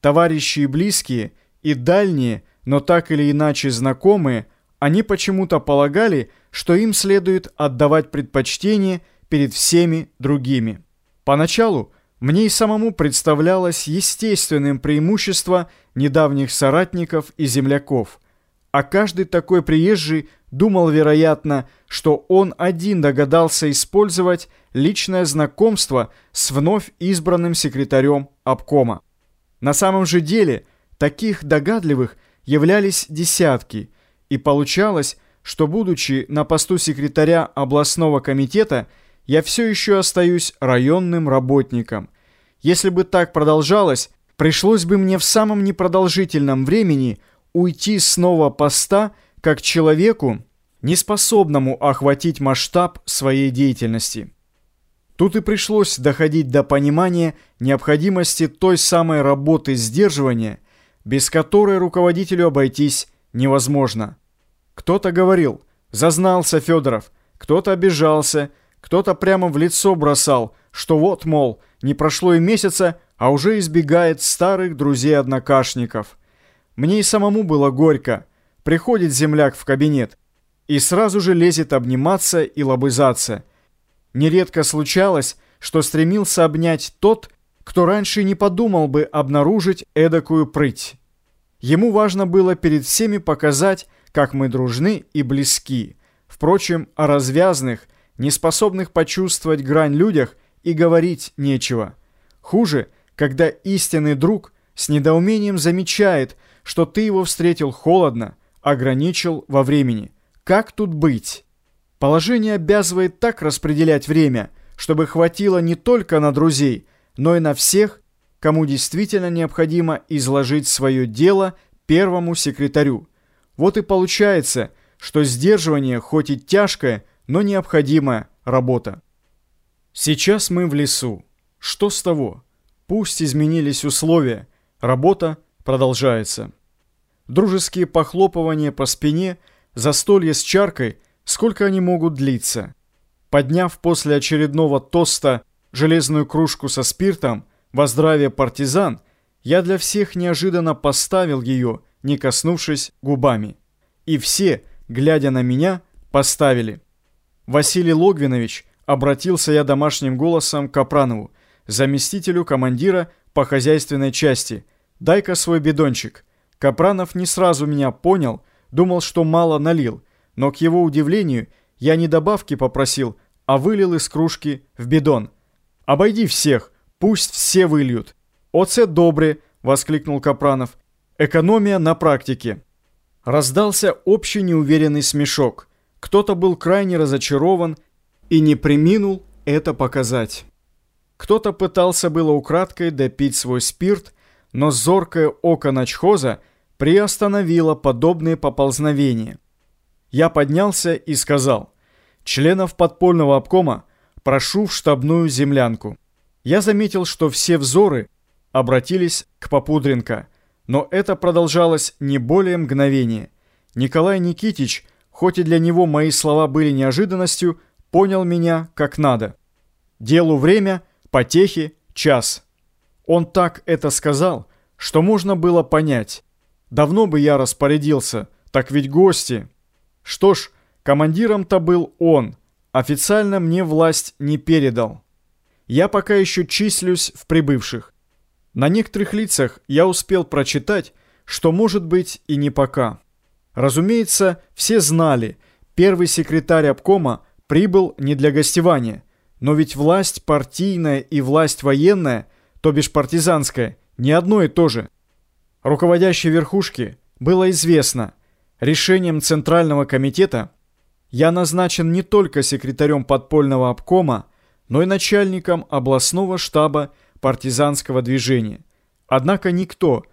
Товарищи и близкие, и дальние, но так или иначе знакомые, они почему-то полагали, что им следует отдавать предпочтение перед всеми другими. Поначалу мне и самому представлялось естественным преимущество недавних соратников и земляков, а каждый такой приезжий думал, вероятно, что он один догадался использовать личное знакомство с вновь избранным секретарем обкома. На самом же деле таких догадливых являлись десятки, и получалось, что, будучи на посту секретаря областного комитета, я все еще остаюсь районным работником. Если бы так продолжалось, пришлось бы мне в самом непродолжительном времени уйти снова поста как человеку, неспособному охватить масштаб своей деятельности. Тут и пришлось доходить до понимания необходимости той самой работы сдерживания, без которой руководителю обойтись невозможно. Кто-то говорил «зазнался Федоров», кто-то обижался, кто-то прямо в лицо бросал, что вот, мол, не прошло и месяца, а уже избегает старых друзей-однокашников. Мне и самому было горько. Приходит земляк в кабинет и сразу же лезет обниматься и лобызаться – Нередко случалось, что стремился обнять тот, кто раньше не подумал бы обнаружить эдакую прыть. Ему важно было перед всеми показать, как мы дружны и близки. Впрочем, о развязных, неспособных почувствовать грань людях и говорить нечего. Хуже, когда истинный друг с недоумением замечает, что ты его встретил холодно, ограничил во времени. Как тут быть? Положение обязывает так распределять время, чтобы хватило не только на друзей, но и на всех, кому действительно необходимо изложить свое дело первому секретарю. Вот и получается, что сдерживание хоть и тяжкая, но необходимая работа. Сейчас мы в лесу. Что с того? Пусть изменились условия, работа продолжается. Дружеские похлопывания по спине, застолье с чаркой – Сколько они могут длиться? Подняв после очередного тоста железную кружку со спиртом во здравие партизан, я для всех неожиданно поставил ее, не коснувшись губами. И все, глядя на меня, поставили. Василий Логвинович, обратился я домашним голосом к Капранову, заместителю командира по хозяйственной части. «Дай-ка свой бидончик». Капранов не сразу меня понял, думал, что мало налил – но, к его удивлению, я не добавки попросил, а вылил из кружки в бидон. «Обойди всех, пусть все выльют». «Оце добре!» — воскликнул Капранов. «Экономия на практике». Раздался общий неуверенный смешок. Кто-то был крайне разочарован и не приминул это показать. Кто-то пытался было украдкой допить свой спирт, но зоркое око начхоза приостановило подобные поползновения. Я поднялся и сказал, членов подпольного обкома прошу в штабную землянку. Я заметил, что все взоры обратились к Попудренко, но это продолжалось не более мгновения. Николай Никитич, хоть и для него мои слова были неожиданностью, понял меня как надо. Делу время, потехи, час. Он так это сказал, что можно было понять. Давно бы я распорядился, так ведь гости... Что ж, командиром-то был он. Официально мне власть не передал. Я пока еще числюсь в прибывших. На некоторых лицах я успел прочитать, что может быть и не пока. Разумеется, все знали, первый секретарь обкома прибыл не для гостевания. Но ведь власть партийная и власть военная, то бишь партизанская, не одно и то же. Руководящей верхушке было известно – Решением Центрального комитета я назначен не только секретарем подпольного обкома, но и начальником областного штаба партизанского движения. Однако никто,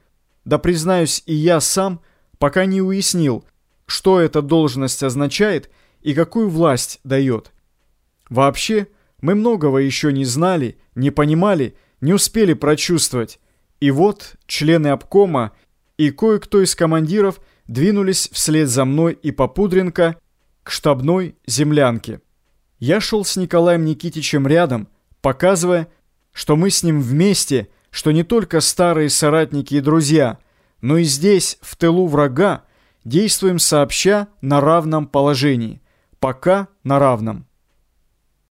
да признаюсь и я сам, пока не уяснил, что эта должность означает и какую власть дает. Вообще, мы многого еще не знали, не понимали, не успели прочувствовать. И вот члены обкома и кое-кто из командиров – двинулись вслед за мной и Попудренко к штабной землянке. Я шел с Николаем Никитичем рядом, показывая, что мы с ним вместе что не только старые соратники и друзья, но и здесь, в тылу врага, действуем сообща на равном положении, пока на равном.